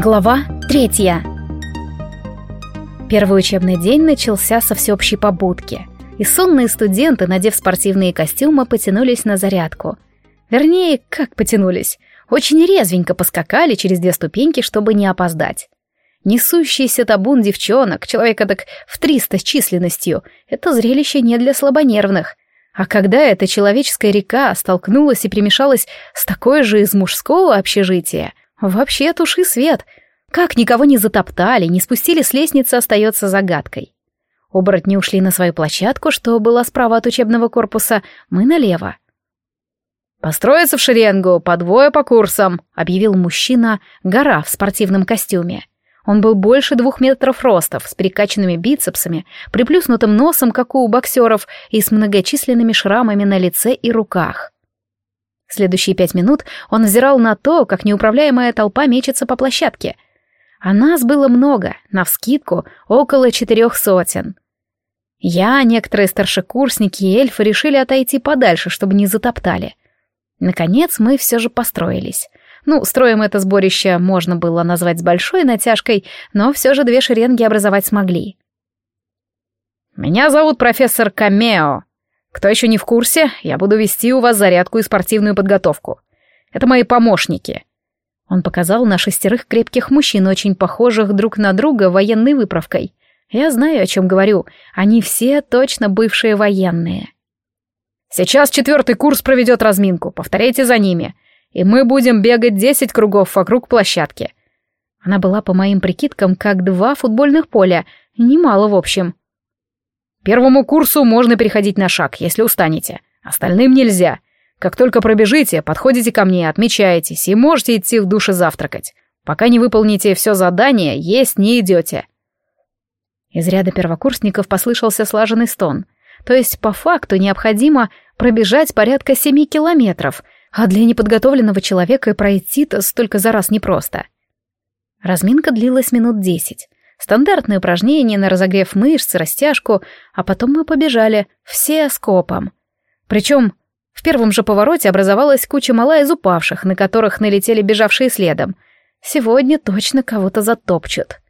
Глава третья. Первый учебный день начался со всеобщей побудки, и сонные студенты, надев спортивные костюмы, потянулись на зарядку. Вернее, как потянулись? Очень резвенько поскакали через две ступеньки, чтобы не опоздать. Несущийся табун девчонок, человека так в триста с численностью, это зрелище не для слабонервных. А когда эта человеческая река столкнулась и примешалась с такой же из мужского общежития, вообще туши свет. Как никого не затоптали, не спустили с лестницы, остается загадкой. Оборотни ушли на свою площадку, что была справа от учебного корпуса, мы налево. «Построиться в шеренгу, по двое по курсам», — объявил мужчина, гора в спортивном костюме. Он был больше двух метров ростов, с перекачанными бицепсами, приплюснутым носом, как у боксеров, и с многочисленными шрамами на лице и руках. Следующие пять минут он взирал на то, как неуправляемая толпа мечется по площадке. А нас было много, навскидку, около четырех сотен. Я, некоторые старшекурсники и эльфы решили отойти подальше, чтобы не затоптали. Наконец мы все же построились. Ну, строем это сборище можно было назвать с большой натяжкой, но все же две шеренги образовать смогли. «Меня зовут профессор Камео. Кто еще не в курсе, я буду вести у вас зарядку и спортивную подготовку. Это мои помощники». Он показал на шестерых крепких мужчин, очень похожих друг на друга военной выправкой. Я знаю, о чем говорю. Они все точно бывшие военные. «Сейчас четвертый курс проведет разминку. Повторяйте за ними и мы будем бегать десять кругов вокруг площадки. Она была, по моим прикидкам, как два футбольных поля, немало в общем. Первому курсу можно переходить на шаг, если устанете. Остальным нельзя. Как только пробежите, подходите ко мне, отмечаетесь и можете идти в душе завтракать. Пока не выполните все задание, есть не идете. Из ряда первокурсников послышался слаженный стон. То есть, по факту, необходимо пробежать порядка семи километров — а для неподготовленного человека пройти-то столько за раз непросто. Разминка длилась минут десять. Стандартные упражнения на разогрев мышц, растяжку, а потом мы побежали, все скопом. Причем в первом же повороте образовалась куча мала из упавших, на которых налетели бежавшие следом. Сегодня точно кого-то затопчут.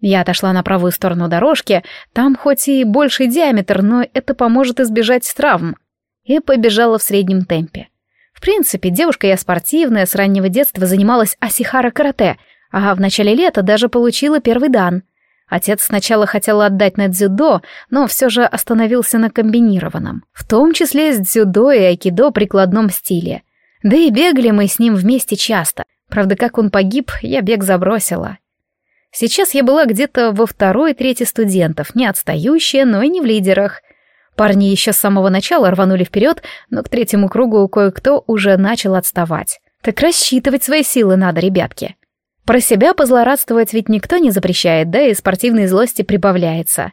Я отошла на правую сторону дорожки, там хоть и больший диаметр, но это поможет избежать травм, и побежала в среднем темпе. В принципе, девушка я спортивная, с раннего детства занималась асихара-карате, а в начале лета даже получила первый дан. Отец сначала хотел отдать на дзюдо, но все же остановился на комбинированном, в том числе с дзюдо и айкидо прикладном стиле. Да и бегали мы с ним вместе часто. Правда, как он погиб, я бег забросила. Сейчас я была где-то во второй-трети студентов, не отстающая, но и не в лидерах. Парни еще с самого начала рванули вперед, но к третьему кругу кое-кто уже начал отставать. Так рассчитывать свои силы надо, ребятки. Про себя позлорадствовать ведь никто не запрещает, да и спортивной злости прибавляется.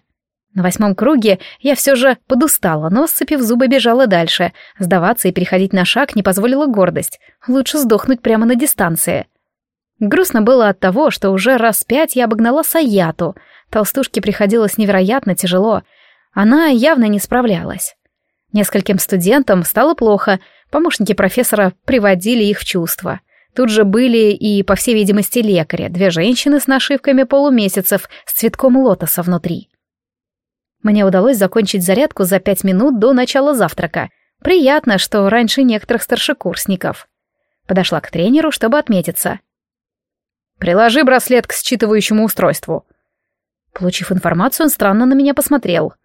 На восьмом круге я все же подустала, но, сцепив зубы, бежала дальше. Сдаваться и переходить на шаг не позволила гордость. Лучше сдохнуть прямо на дистанции. Грустно было от того, что уже раз пять я обогнала Саяту. Толстушке приходилось невероятно тяжело — она явно не справлялась. Нескольким студентам стало плохо, помощники профессора приводили их в чувство. Тут же были и, по всей видимости, лекари, две женщины с нашивками полумесяцев с цветком лотоса внутри. Мне удалось закончить зарядку за пять минут до начала завтрака. Приятно, что раньше некоторых старшекурсников. Подошла к тренеру, чтобы отметиться. «Приложи браслет к считывающему устройству». Получив информацию, он странно на меня посмотрел —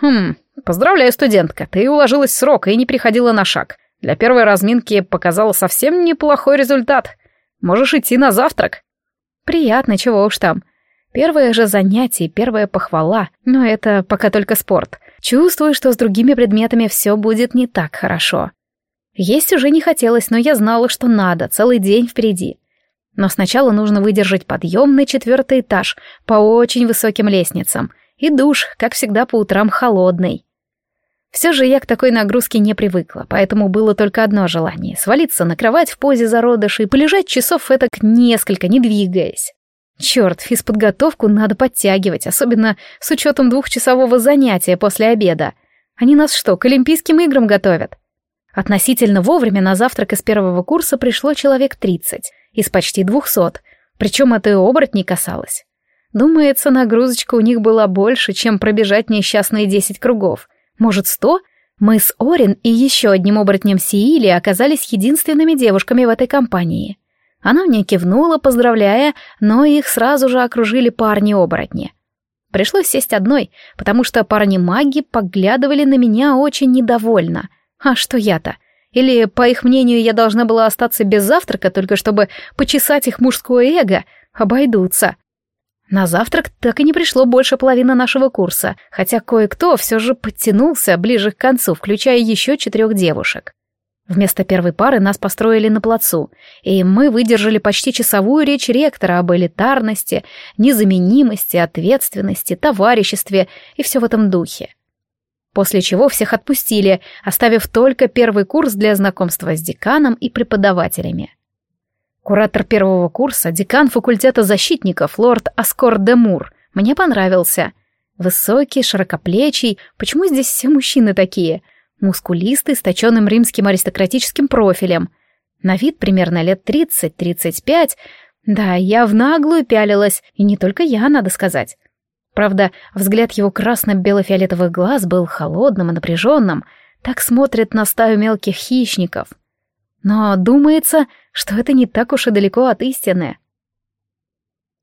«Хм, поздравляю, студентка, ты уложилась в срок и не приходила на шаг. Для первой разминки показала совсем неплохой результат. Можешь идти на завтрак». «Приятно, чего уж там. Первое же занятие, первая похвала, но это пока только спорт. Чувствую, что с другими предметами все будет не так хорошо. Есть уже не хотелось, но я знала, что надо, целый день впереди. Но сначала нужно выдержать подъем на четвертый этаж по очень высоким лестницам, и душ, как всегда, по утрам холодный. Все же я к такой нагрузке не привыкла, поэтому было только одно желание — свалиться на кровать в позе зародыша и полежать часов этак несколько, не двигаясь. Черт, физподготовку надо подтягивать, особенно с учетом двухчасового занятия после обеда. Они нас что, к Олимпийским играм готовят? Относительно вовремя на завтрак из первого курса пришло человек тридцать, из почти двухсот. Причем это и оборотней касалось. Думается, нагрузочка у них была больше, чем пробежать несчастные десять кругов. Может, сто? Мы с Орин и еще одним оборотнем Сиили оказались единственными девушками в этой компании. Она мне кивнула, поздравляя, но их сразу же окружили парни-оборотни. Пришлось сесть одной, потому что парни-маги поглядывали на меня очень недовольно. А что я-то? Или, по их мнению, я должна была остаться без завтрака, только чтобы почесать их мужское эго? Обойдутся. На завтрак так и не пришло больше половины нашего курса, хотя кое-кто все же подтянулся ближе к концу, включая еще четырех девушек. Вместо первой пары нас построили на плацу, и мы выдержали почти часовую речь ректора об элитарности, незаменимости, ответственности, товариществе и все в этом духе. После чего всех отпустили, оставив только первый курс для знакомства с деканом и преподавателями. Куратор первого курса, декан факультета защитников, лорд Аскор де Мур, мне понравился. Высокий, широкоплечий, почему здесь все мужчины такие? Мускулистый, с точенным римским аристократическим профилем. На вид примерно лет 30-35. Да, я в наглую пялилась, и не только я, надо сказать. Правда, взгляд его красно-бело-фиолетовых глаз был холодным и напряженным, так смотрит на стаю мелких хищников. Но думается, что это не так уж и далеко от истины.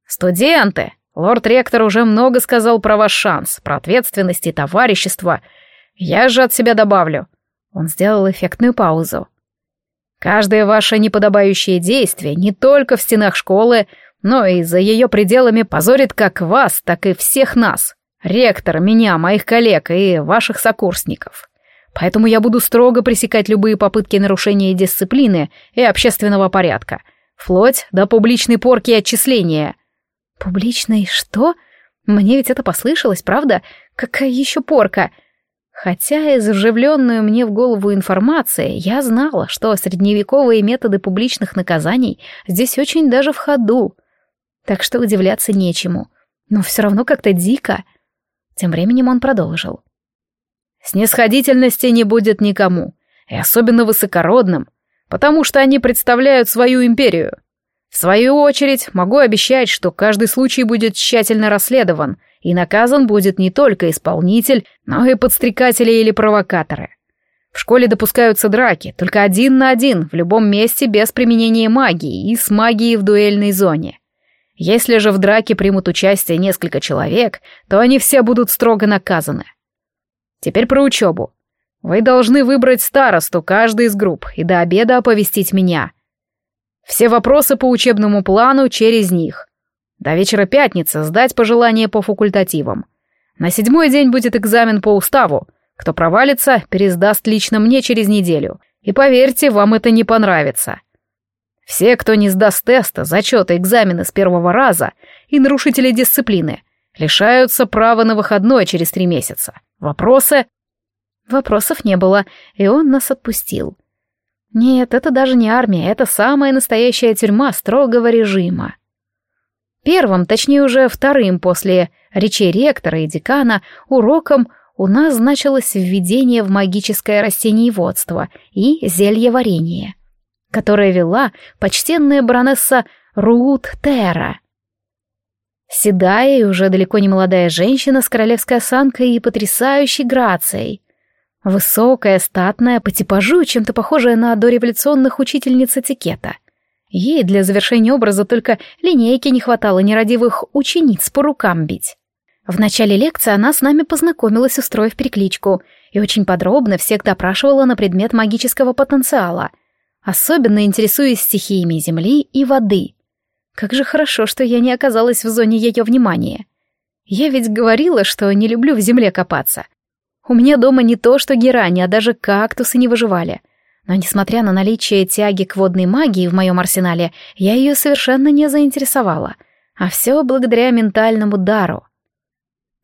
«Студенты! Лорд-ректор уже много сказал про ваш шанс, про ответственность и товарищество. Я же от себя добавлю». Он сделал эффектную паузу. «Каждое ваше неподобающее действие не только в стенах школы, но и за ее пределами позорит как вас, так и всех нас, ректор, меня, моих коллег и ваших сокурсников. Поэтому я буду строго пресекать любые попытки нарушения дисциплины и общественного порядка, вплоть до публичной порки и отчисления. Публичной что? Мне ведь это послышалось, правда? Какая еще порка? Хотя из вживленную мне в голову информации я знала, что средневековые методы публичных наказаний здесь очень даже в ходу. Так что удивляться нечему. Но все равно как-то дико. Тем временем он продолжил. Снисходительности не будет никому, и особенно высокородным, потому что они представляют свою империю. В свою очередь, могу обещать, что каждый случай будет тщательно расследован, и наказан будет не только исполнитель, но и подстрекатели или провокаторы. В школе допускаются драки, только один на один, в любом месте без применения магии и с магией в дуэльной зоне. Если же в драке примут участие несколько человек, то они все будут строго наказаны. Теперь про учебу. Вы должны выбрать старосту каждой из групп и до обеда оповестить меня. Все вопросы по учебному плану через них. До вечера пятницы сдать пожелания по факультативам. На седьмой день будет экзамен по уставу. Кто провалится, пересдаст лично мне через неделю. И поверьте, вам это не понравится. Все, кто не сдаст теста, зачеты, экзамены с первого раза и нарушители дисциплины, лишаются права на выходной через три месяца. Вопросы? Вопросов не было, и он нас отпустил. Нет, это даже не армия, это самая настоящая тюрьма строгого режима. Первым, точнее уже вторым после речей ректора и декана, уроком у нас значилось введение в магическое растениеводство и зельеварение, которое вела почтенная баронесса Рут Терра. Седая и уже далеко не молодая женщина с королевской осанкой и потрясающей грацией. Высокая, статная, по типажу чем-то похожая на дореволюционных учительниц этикета. Ей для завершения образа только линейки не хватало нерадивых учениц по рукам бить. В начале лекции она с нами познакомилась, устроив перекличку, и очень подробно всех допрашивала на предмет магического потенциала, особенно интересуясь стихиями земли и воды — как же хорошо, что я не оказалась в зоне ее внимания. Я ведь говорила, что не люблю в земле копаться. У меня дома не то, что герани, а даже кактусы не выживали. Но несмотря на наличие тяги к водной магии в моем арсенале, я ее совершенно не заинтересовала. А все благодаря ментальному дару.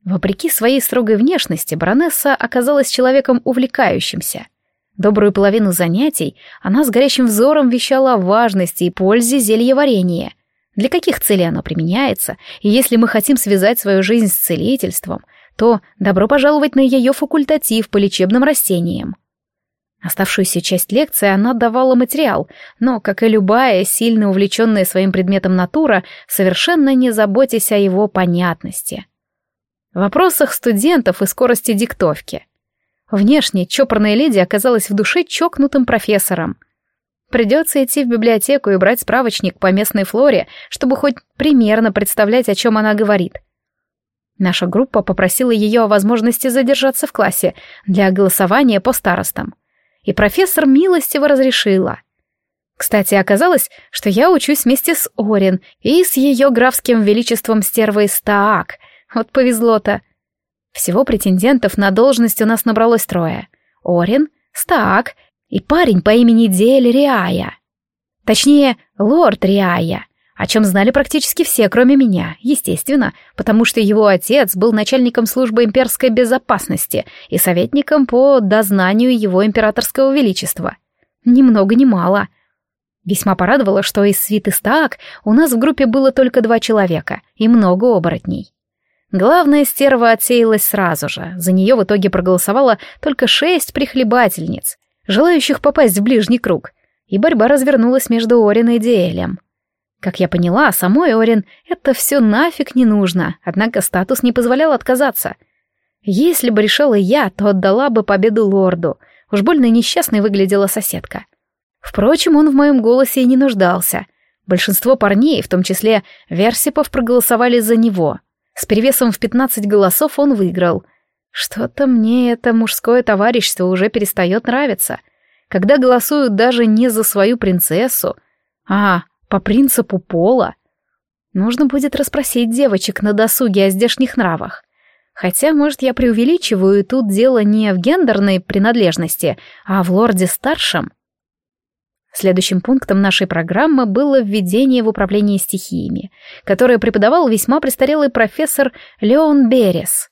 Вопреки своей строгой внешности, баронесса оказалась человеком увлекающимся. Добрую половину занятий она с горящим взором вещала о важности и пользе зельеварения — для каких целей оно применяется, и если мы хотим связать свою жизнь с целительством, то добро пожаловать на ее факультатив по лечебным растениям. Оставшуюся часть лекции она давала материал, но, как и любая сильно увлеченная своим предметом натура, совершенно не заботясь о его понятности. В вопросах студентов и скорости диктовки. Внешне чопорная леди оказалась в душе чокнутым профессором. Придется идти в библиотеку и брать справочник по местной флоре, чтобы хоть примерно представлять, о чем она говорит. Наша группа попросила ее о возможности задержаться в классе для голосования по старостам и профессор милостиво разрешила. Кстати, оказалось, что я учусь вместе с Орин и с ее графским величеством стервой Стаак. Вот повезло-то. Всего претендентов на должность у нас набралось трое. Орин, Стаак и парень по имени Дель Риая. Точнее, лорд Риая о чем знали практически все, кроме меня, естественно, потому что его отец был начальником службы имперской безопасности и советником по дознанию его императорского величества. Ни много ни мало. Весьма порадовало, что из свиты Стаак у нас в группе было только два человека и много оборотней. Главная стерва отсеялась сразу же, за нее в итоге проголосовало только шесть прихлебательниц, желающих попасть в ближний круг, и борьба развернулась между Ориной и Диэлем. Как я поняла, самой Орин это все нафиг не нужно, однако статус не позволял отказаться. Если бы решила я, то отдала бы победу лорду. Уж больно несчастной выглядела соседка. Впрочем, он в моем голосе и не нуждался. Большинство парней, в том числе Версипов, проголосовали за него. С перевесом в 15 голосов он выиграл. Что-то мне это мужское товарищество уже перестает нравиться. Когда голосуют даже не за свою принцессу, а по принципу пола. Нужно будет расспросить девочек на досуге о здешних нравах. Хотя, может, я преувеличиваю, и тут дело не в гендерной принадлежности, а в лорде старшем. Следующим пунктом нашей программы было введение в управление стихиями, которое преподавал весьма престарелый профессор Леон Берес.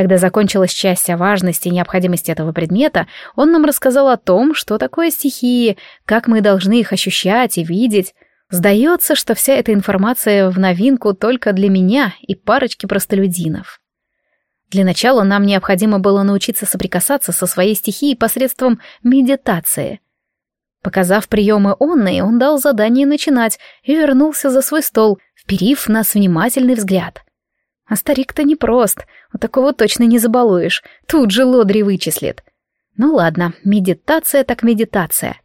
Когда закончилась часть о важности и необходимости этого предмета, он нам рассказал о том, что такое стихии, как мы должны их ощущать и видеть. Сдается, что вся эта информация в новинку только для меня и парочки простолюдинов. Для начала нам необходимо было научиться соприкасаться со своей стихией посредством медитации. Показав приемы онной, он дал задание начинать и вернулся за свой стол, вперив нас внимательный взгляд — а старик-то непрост, вот такого точно не забалуешь, тут же лодри вычислит. Ну ладно, медитация так медитация.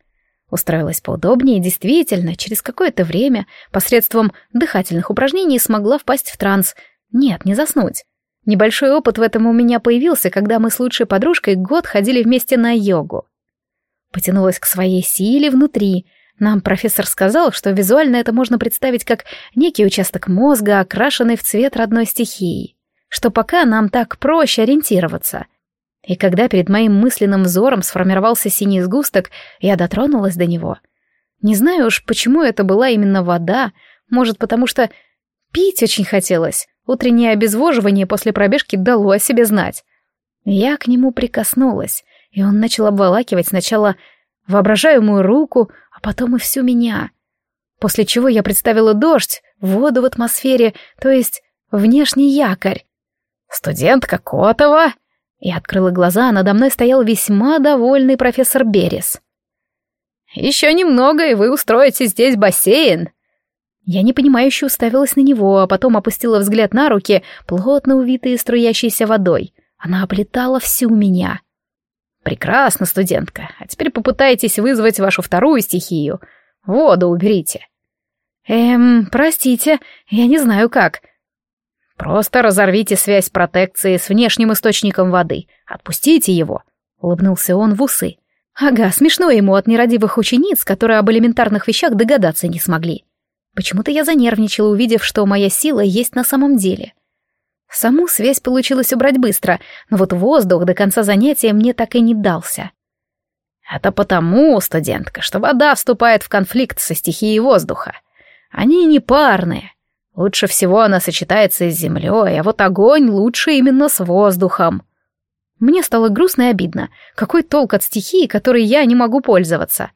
Устроилась поудобнее и действительно, через какое-то время, посредством дыхательных упражнений смогла впасть в транс. Нет, не заснуть. Небольшой опыт в этом у меня появился, когда мы с лучшей подружкой год ходили вместе на йогу. Потянулась к своей силе внутри, нам профессор сказал, что визуально это можно представить как некий участок мозга, окрашенный в цвет родной стихии, что пока нам так проще ориентироваться. И когда перед моим мысленным взором сформировался синий сгусток, я дотронулась до него. Не знаю уж, почему это была именно вода, может, потому что пить очень хотелось. Утреннее обезвоживание после пробежки дало о себе знать. Я к нему прикоснулась, и он начал обволакивать сначала воображаемую руку, потом и всю меня. После чего я представила дождь, воду в атмосфере, то есть внешний якорь. «Студентка Котова!» Я открыла глаза, а надо мной стоял весьма довольный профессор Берес. «Еще немного, и вы устроите здесь бассейн!» Я непонимающе уставилась на него, а потом опустила взгляд на руки, плотно увитые струящейся водой. Она оплетала всю меня. Прекрасно, студентка. А теперь попытайтесь вызвать вашу вторую стихию. Воду уберите. Эм, простите, я не знаю как. Просто разорвите связь протекции с внешним источником воды. Отпустите его. Улыбнулся он в усы. Ага, смешно ему от нерадивых учениц, которые об элементарных вещах догадаться не смогли. Почему-то я занервничала, увидев, что моя сила есть на самом деле. — Саму связь получилось убрать быстро, но вот воздух до конца занятия мне так и не дался. Это потому, студентка, что вода вступает в конфликт со стихией воздуха. Они не парные. Лучше всего она сочетается с землей, а вот огонь лучше именно с воздухом. Мне стало грустно и обидно. Какой толк от стихии, которой я не могу пользоваться?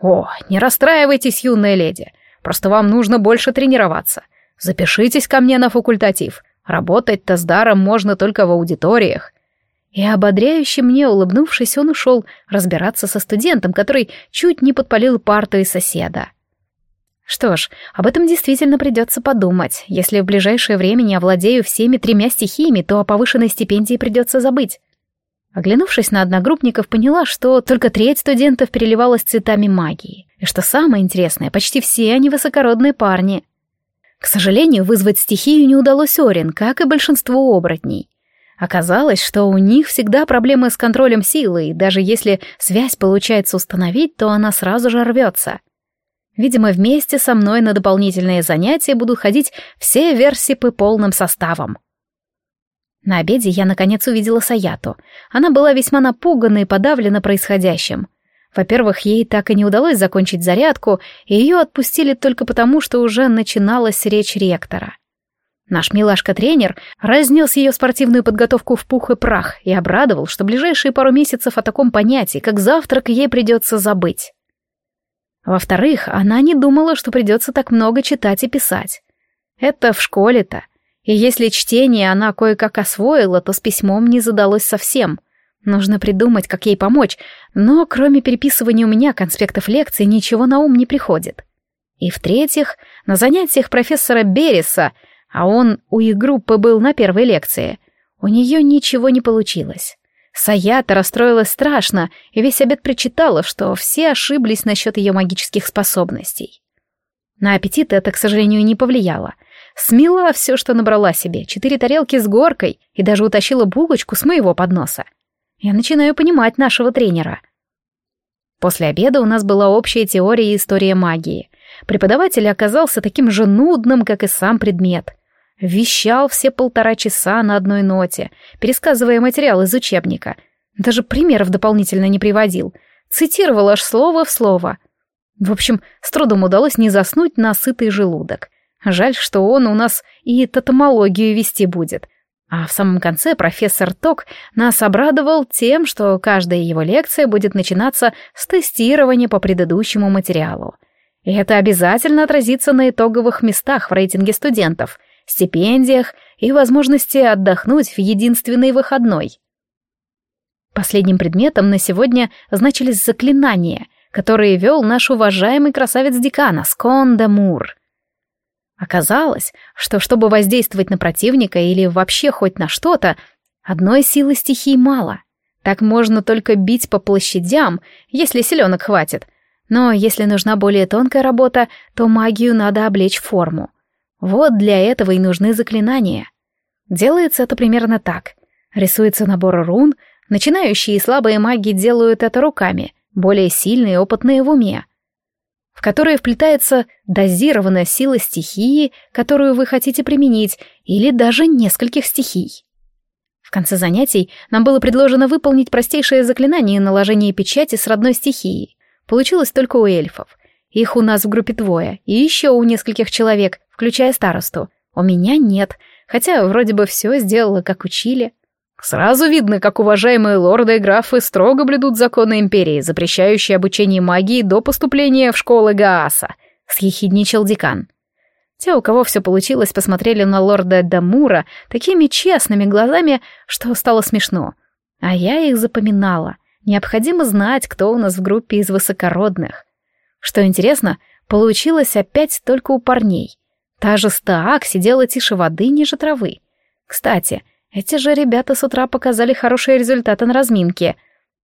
О, не расстраивайтесь, юная леди. Просто вам нужно больше тренироваться. Запишитесь ко мне на факультатив. Работать-то с даром можно только в аудиториях. И ободряюще мне улыбнувшись, он ушел разбираться со студентом, который чуть не подпалил парту и соседа. Что ж, об этом действительно придется подумать. Если в ближайшее время не овладею всеми тремя стихиями, то о повышенной стипендии придется забыть. Оглянувшись на одногруппников, поняла, что только треть студентов переливалась цветами магии. И что самое интересное, почти все они высокородные парни. К сожалению, вызвать стихию не удалось Орин, как и большинству оборотней. Оказалось, что у них всегда проблемы с контролем силы, и даже если связь получается установить, то она сразу же рвется. Видимо, вместе со мной на дополнительные занятия будут ходить все версипы полным составом. На обеде я наконец увидела Саяту. Она была весьма напугана и подавлена происходящим. Во-первых, ей так и не удалось закончить зарядку, и ее отпустили только потому, что уже начиналась речь ректора. Наш милашка-тренер разнес ее спортивную подготовку в пух и прах и обрадовал, что ближайшие пару месяцев о таком понятии, как завтрак, ей придется забыть. Во-вторых, она не думала, что придется так много читать и писать. Это в школе-то. И если чтение она кое-как освоила, то с письмом не задалось совсем. Нужно придумать, как ей помочь, но кроме переписывания у меня конспектов лекций ничего на ум не приходит. И в-третьих, на занятиях профессора Береса, а он у их группы был на первой лекции, у нее ничего не получилось. Саята расстроилась страшно и весь обед причитала, что все ошиблись насчет ее магических способностей. На аппетит это, к сожалению, не повлияло. Смела все, что набрала себе, четыре тарелки с горкой и даже утащила булочку с моего подноса. Я начинаю понимать нашего тренера. После обеда у нас была общая теория и история магии. Преподаватель оказался таким же нудным, как и сам предмет — Вещал все полтора часа на одной ноте, пересказывая материал из учебника. Даже примеров дополнительно не приводил. Цитировал аж слово в слово. В общем, с трудом удалось не заснуть на сытый желудок. Жаль, что он у нас и тотомологию вести будет. А в самом конце профессор Ток нас обрадовал тем, что каждая его лекция будет начинаться с тестирования по предыдущему материалу. И это обязательно отразится на итоговых местах в рейтинге студентов — стипендиях и возможности отдохнуть в единственный выходной. Последним предметом на сегодня значились заклинания, которые вел наш уважаемый красавец-декана Сконда Мур. Оказалось, что чтобы воздействовать на противника или вообще хоть на что-то, одной силы стихий мало. Так можно только бить по площадям, если селенок хватит. Но если нужна более тонкая работа, то магию надо облечь в форму. Вот для этого и нужны заклинания. Делается это примерно так. Рисуется набор рун, начинающие и слабые маги делают это руками, более сильные и опытные в уме, в которые вплетается дозированная сила стихии, которую вы хотите применить, или даже нескольких стихий. В конце занятий нам было предложено выполнить простейшее заклинание наложения печати с родной стихией. Получилось только у эльфов. Их у нас в группе двое, и еще у нескольких человек, включая старосту. У меня нет, хотя вроде бы все сделала, как учили. Сразу видно, как уважаемые лорды и графы строго блюдут законы империи, запрещающие обучение магии до поступления в школы Гааса, съехидничал декан. Те, у кого все получилось, посмотрели на лорда Дамура такими честными глазами, что стало смешно. А я их запоминала. Необходимо знать, кто у нас в группе из высокородных. Что интересно, получилось опять только у парней. Та же Стаак сидела тише воды ниже травы. Кстати, эти же ребята с утра показали хорошие результаты на разминке.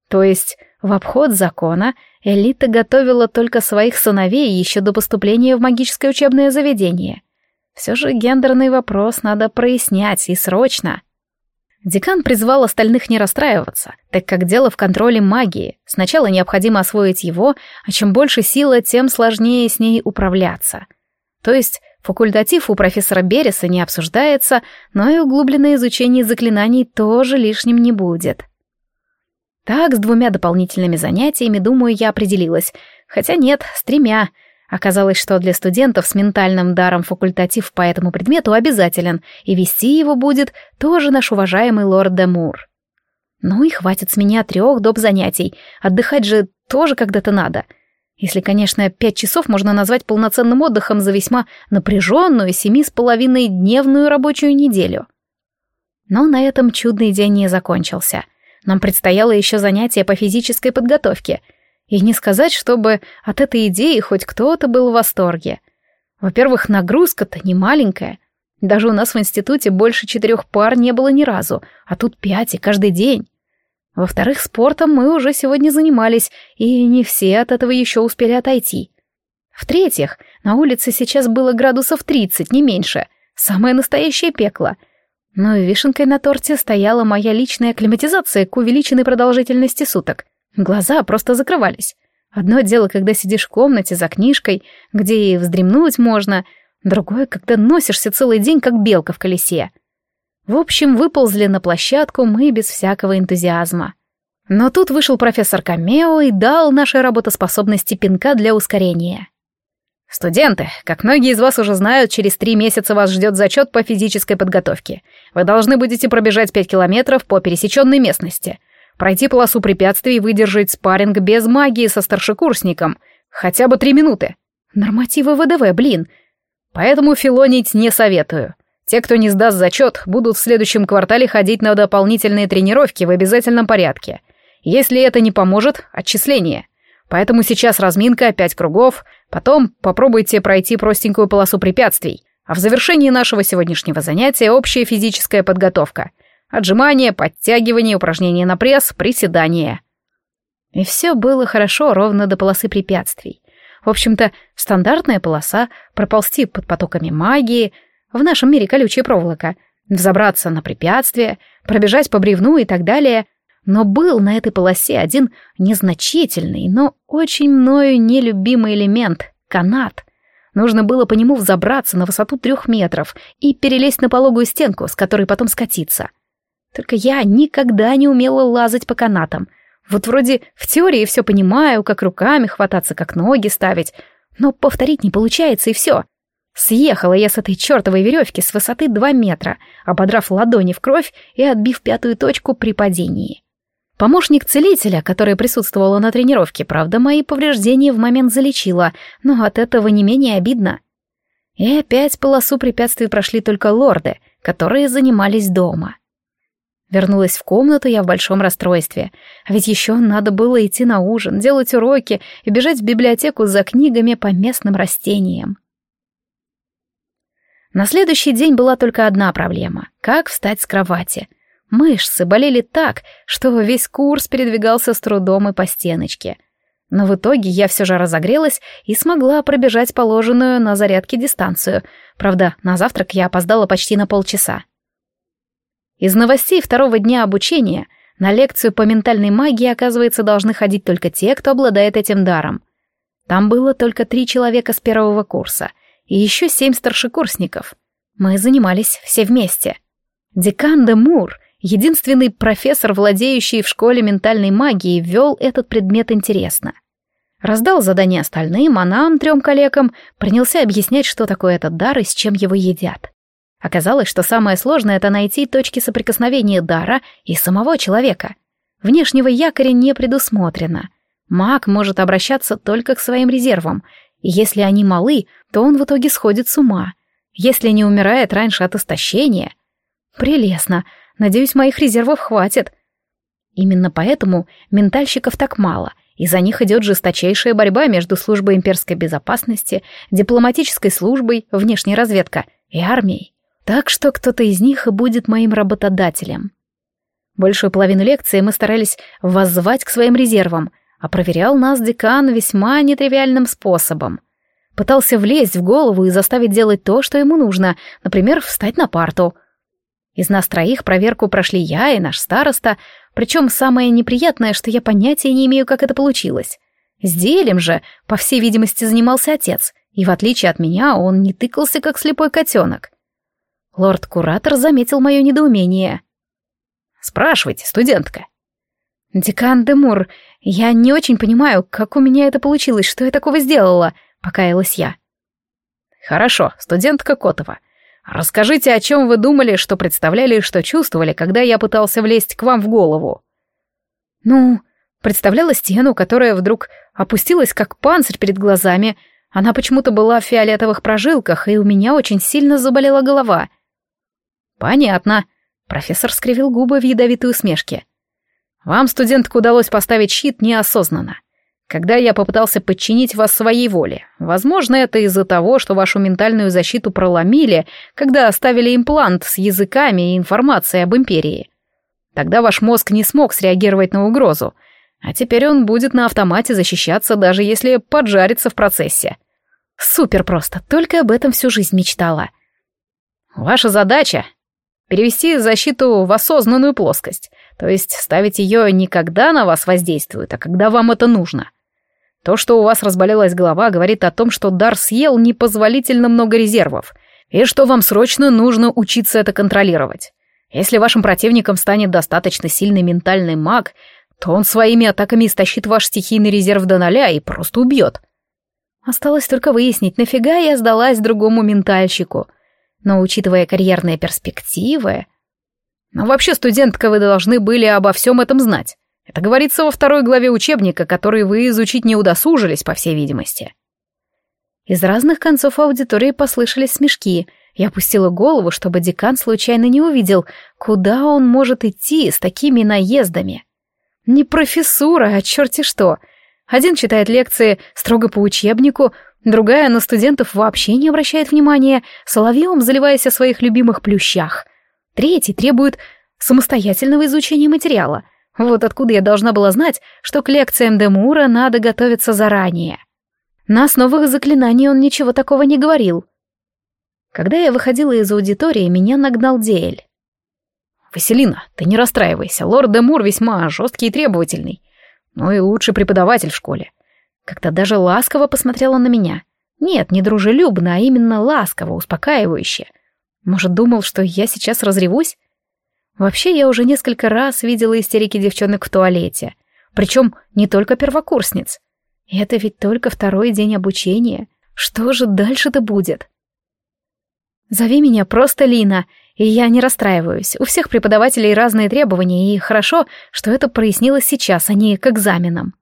То есть, в обход закона элита готовила только своих сыновей еще до поступления в магическое учебное заведение. Все же гендерный вопрос надо прояснять и срочно. Декан призвал остальных не расстраиваться, так как дело в контроле магии. Сначала необходимо освоить его, а чем больше силы, тем сложнее с ней управляться. То есть Факультатив у профессора Береса не обсуждается, но и углубленное изучение заклинаний тоже лишним не будет. Так, с двумя дополнительными занятиями, думаю, я определилась. Хотя нет, с тремя. Оказалось, что для студентов с ментальным даром факультатив по этому предмету обязателен, и вести его будет тоже наш уважаемый лорд Демур. Ну и хватит с меня трех доп. занятий. Отдыхать же тоже когда-то надо — если, конечно, пять часов можно назвать полноценным отдыхом за весьма напряженную семи с половиной дневную рабочую неделю. Но на этом чудный день не закончился. Нам предстояло еще занятие по физической подготовке. И не сказать, чтобы от этой идеи хоть кто-то был в восторге. Во-первых, нагрузка-то не маленькая. Даже у нас в институте больше четырех пар не было ни разу, а тут пять и каждый день. Во-вторых, спортом мы уже сегодня занимались, и не все от этого еще успели отойти. В-третьих, на улице сейчас было градусов 30, не меньше. Самое настоящее пекло. Но и вишенкой на торте стояла моя личная акклиматизация к увеличенной продолжительности суток. Глаза просто закрывались. Одно дело, когда сидишь в комнате за книжкой, где и вздремнуть можно, другое, когда носишься целый день, как белка в колесе. В общем, выползли на площадку мы без всякого энтузиазма. Но тут вышел профессор Камео и дал нашей работоспособности пинка для ускорения. «Студенты, как многие из вас уже знают, через три месяца вас ждет зачет по физической подготовке. Вы должны будете пробежать пять километров по пересеченной местности, пройти полосу препятствий и выдержать спарринг без магии со старшекурсником. Хотя бы три минуты. Нормативы ВДВ, блин. Поэтому филонить не советую. Те, кто не сдаст зачет, будут в следующем квартале ходить на дополнительные тренировки в обязательном порядке. Если это не поможет, отчисление. Поэтому сейчас разминка, пять кругов, потом попробуйте пройти простенькую полосу препятствий, а в завершении нашего сегодняшнего занятия общая физическая подготовка. Отжимания, подтягивания, упражнения на пресс, приседания. И все было хорошо ровно до полосы препятствий. В общем-то, стандартная полоса, проползти под потоками магии — в нашем мире колючая проволока, взобраться на препятствие, пробежать по бревну и так далее. Но был на этой полосе один незначительный, но очень мною нелюбимый элемент — канат. Нужно было по нему взобраться на высоту трех метров и перелезть на пологую стенку, с которой потом скатиться. Только я никогда не умела лазать по канатам. Вот вроде в теории все понимаю, как руками хвататься, как ноги ставить, но повторить не получается, и все — Съехала я с этой чертовой веревки с высоты два метра, ободрав ладони в кровь и отбив пятую точку при падении. Помощник целителя, которая присутствовала на тренировке, правда, мои повреждения в момент залечила, но от этого не менее обидно. И опять полосу препятствий прошли только лорды, которые занимались дома. Вернулась в комнату я в большом расстройстве, а ведь еще надо было идти на ужин, делать уроки и бежать в библиотеку за книгами по местным растениям. На следующий день была только одна проблема — как встать с кровати. Мышцы болели так, что весь курс передвигался с трудом и по стеночке. Но в итоге я все же разогрелась и смогла пробежать положенную на зарядке дистанцию. Правда, на завтрак я опоздала почти на полчаса. Из новостей второго дня обучения на лекцию по ментальной магии, оказывается, должны ходить только те, кто обладает этим даром. Там было только три человека с первого курса — и еще семь старшекурсников. Мы занимались все вместе. Декан де Мур, единственный профессор, владеющий в школе ментальной магией, вел этот предмет интересно. Раздал задание остальным, а нам, трем коллегам, принялся объяснять, что такое этот дар и с чем его едят. Оказалось, что самое сложное — это найти точки соприкосновения дара и самого человека. Внешнего якоря не предусмотрено. Маг может обращаться только к своим резервам, и если они малы, то он в итоге сходит с ума. Если не умирает раньше от истощения... Прелестно. Надеюсь, моих резервов хватит. Именно поэтому ментальщиков так мало, и за них идет жесточайшая борьба между службой имперской безопасности, дипломатической службой, внешней разведка и армией. Так что кто-то из них и будет моим работодателем. Большую половину лекции мы старались воззвать к своим резервам, а проверял нас декан весьма нетривиальным способом. Пытался влезть в голову и заставить делать то, что ему нужно, например, встать на парту. Из нас троих проверку прошли я и наш староста, причем самое неприятное, что я понятия не имею, как это получилось. С делем же, по всей видимости, занимался отец, и в отличие от меня он не тыкался, как слепой котенок. Лорд-куратор заметил мое недоумение. «Спрашивайте, студентка», «Декан Демур, я не очень понимаю, как у меня это получилось, что я такого сделала», — покаялась я. «Хорошо, студентка Котова. Расскажите, о чем вы думали, что представляли, что чувствовали, когда я пытался влезть к вам в голову?» «Ну, представляла стену, которая вдруг опустилась, как панцирь перед глазами. Она почему-то была в фиолетовых прожилках, и у меня очень сильно заболела голова». «Понятно», — профессор скривил губы в ядовитой усмешке. Вам, студентка, удалось поставить щит неосознанно. Когда я попытался подчинить вас своей воле, возможно, это из-за того, что вашу ментальную защиту проломили, когда оставили имплант с языками и информацией об империи. Тогда ваш мозг не смог среагировать на угрозу, а теперь он будет на автомате защищаться, даже если поджарится в процессе. Супер просто, только об этом всю жизнь мечтала. Ваша задача — перевести защиту в осознанную плоскость, то есть ставить ее не когда на вас воздействует, а когда вам это нужно. То, что у вас разболелась голова, говорит о том, что дар съел непозволительно много резервов, и что вам срочно нужно учиться это контролировать. Если вашим противником станет достаточно сильный ментальный маг, то он своими атаками истощит ваш стихийный резерв до ноля и просто убьет. Осталось только выяснить, нафига я сдалась другому ментальщику. Но, учитывая карьерные перспективы... Но вообще, студентка, вы должны были обо всем этом знать. Это говорится во второй главе учебника, который вы изучить не удосужились, по всей видимости. Из разных концов аудитории послышались смешки. Я опустила голову, чтобы декан случайно не увидел, куда он может идти с такими наездами. Не профессура, а черти что — один читает лекции строго по учебнику, другая на студентов вообще не обращает внимания, соловьем заливаясь о своих любимых плющах. Третий требует самостоятельного изучения материала. Вот откуда я должна была знать, что к лекциям Демура надо готовиться заранее. На основах заклинаний он ничего такого не говорил. Когда я выходила из аудитории, меня нагнал Диэль. «Василина, ты не расстраивайся, лорд Демур весьма жесткий и требовательный ну и лучший преподаватель в школе. Как-то даже ласково посмотрела на меня. Нет, не дружелюбно, а именно ласково, успокаивающе. Может, думал, что я сейчас разревусь? Вообще, я уже несколько раз видела истерики девчонок в туалете. Причем не только первокурсниц. Это ведь только второй день обучения. Что же дальше-то будет? Зови меня просто Лина, и я не расстраиваюсь. У всех преподавателей разные требования, и хорошо, что это прояснилось сейчас, а не к экзаменам.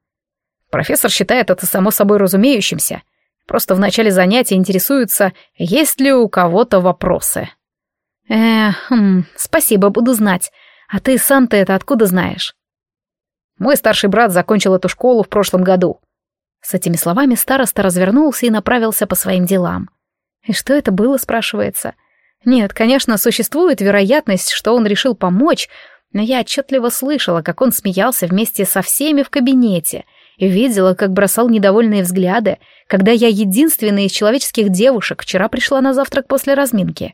Профессор считает это само собой разумеющимся. Просто в начале занятия интересуется, есть ли у кого-то вопросы. Э, хм, спасибо, буду знать. А ты сам-то это откуда знаешь? Мой старший брат закончил эту школу в прошлом году. С этими словами староста развернулся и направился по своим делам. И что это было, спрашивается? — нет, конечно, существует вероятность, что он решил помочь, но я отчетливо слышала, как он смеялся вместе со всеми в кабинете видела, как бросал недовольные взгляды, когда я единственная из человеческих девушек вчера пришла на завтрак после разминки.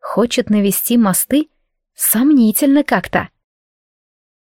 Хочет навести мосты? Сомнительно как-то.